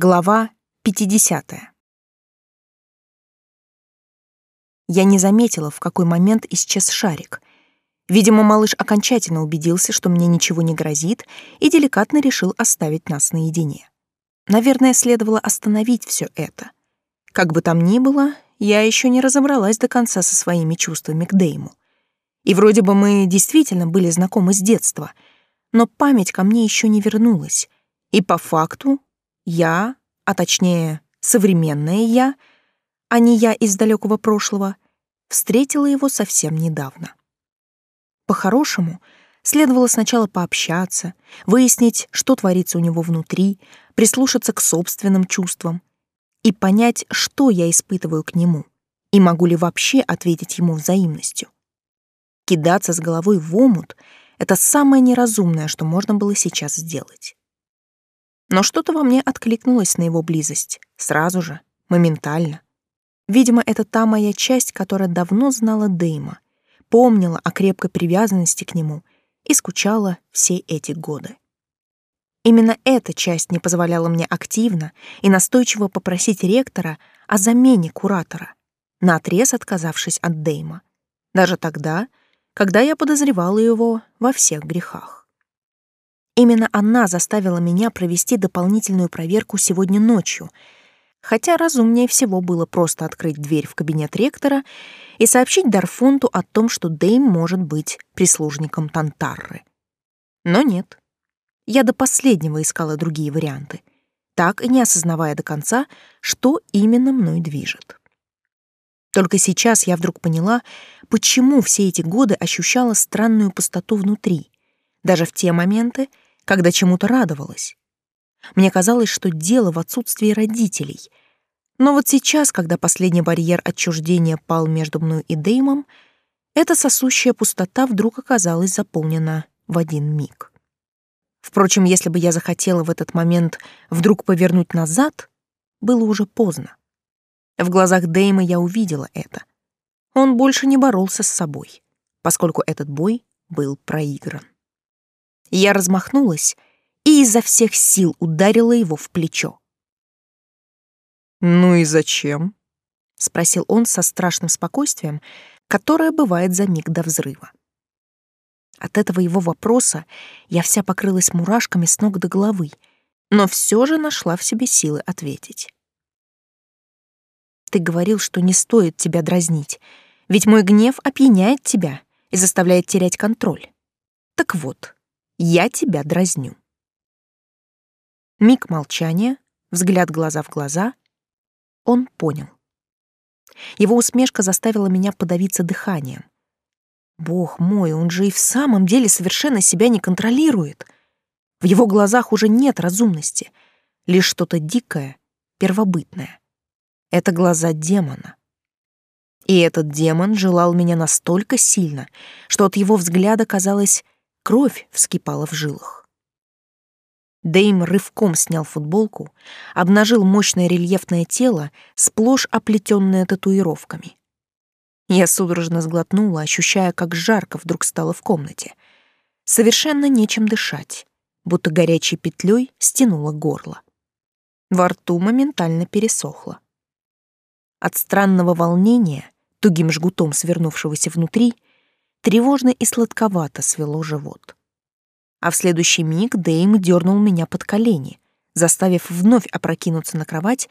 Глава 50. Я не заметила, в какой момент исчез шарик. Видимо, малыш окончательно убедился, что мне ничего не грозит, и деликатно решил оставить нас наедине. Наверное, следовало остановить все это. Как бы там ни было, я еще не разобралась до конца со своими чувствами к Дейму. И вроде бы мы действительно были знакомы с детства, но память ко мне еще не вернулась. И по факту я, а точнее, современное я, а не я из далекого прошлого, встретила его совсем недавно. По-хорошему, следовало сначала пообщаться, выяснить, что творится у него внутри, прислушаться к собственным чувствам и понять, что я испытываю к нему, и могу ли вообще ответить ему взаимностью. Кидаться с головой в омут — это самое неразумное, что можно было сейчас сделать. Но что-то во мне откликнулось на его близость. Сразу же, моментально. Видимо, это та моя часть, которая давно знала Дейма, помнила о крепкой привязанности к нему и скучала все эти годы. Именно эта часть не позволяла мне активно и настойчиво попросить ректора о замене куратора, наотрез отказавшись от Дейма, даже тогда, когда я подозревала его во всех грехах. Именно она заставила меня провести дополнительную проверку сегодня ночью, хотя разумнее всего было просто открыть дверь в кабинет ректора и сообщить Дарфунту о том, что Дэйм может быть прислужником Тантарры. Но нет. Я до последнего искала другие варианты, так и не осознавая до конца, что именно мной движет. Только сейчас я вдруг поняла, почему все эти годы ощущала странную пустоту внутри, даже в те моменты, когда чему-то радовалась. Мне казалось, что дело в отсутствии родителей. Но вот сейчас, когда последний барьер отчуждения пал между мной и Деймом, эта сосущая пустота вдруг оказалась заполнена в один миг. Впрочем, если бы я захотела в этот момент вдруг повернуть назад, было уже поздно. В глазах Дейма я увидела это. Он больше не боролся с собой, поскольку этот бой был проигран. Я размахнулась и изо всех сил ударила его в плечо. «Ну и зачем?» — спросил он со страшным спокойствием, которое бывает за миг до взрыва. От этого его вопроса я вся покрылась мурашками с ног до головы, но все же нашла в себе силы ответить. «Ты говорил, что не стоит тебя дразнить, ведь мой гнев опьяняет тебя и заставляет терять контроль. Так вот, я тебя дразню. Миг молчания, взгляд глаза в глаза. Он понял. Его усмешка заставила меня подавиться дыханием. Бог мой, он же и в самом деле совершенно себя не контролирует. В его глазах уже нет разумности, лишь что-то дикое, первобытное. Это глаза демона. И этот демон желал меня настолько сильно, что от его взгляда казалось, Кровь вскипала в жилах. Дейм рывком снял футболку, обнажил мощное рельефное тело, сплошь оплетенное татуировками. Я судорожно сглотнула, ощущая, как жарко вдруг стало в комнате. Совершенно нечем дышать, будто горячей петлей стянуло горло. Во рту моментально пересохло. От странного волнения, тугим жгутом свернувшегося внутри, тревожно и сладковато свело живот. А в следующий миг Дэйм дернул меня под колени, заставив вновь опрокинуться на кровать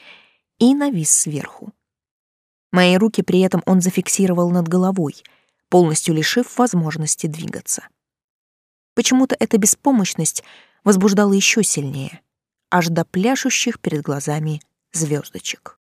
и навис сверху. Мои руки при этом он зафиксировал над головой, полностью лишив возможности двигаться. Почему-то эта беспомощность возбуждала еще сильнее, аж до пляшущих перед глазами звездочек.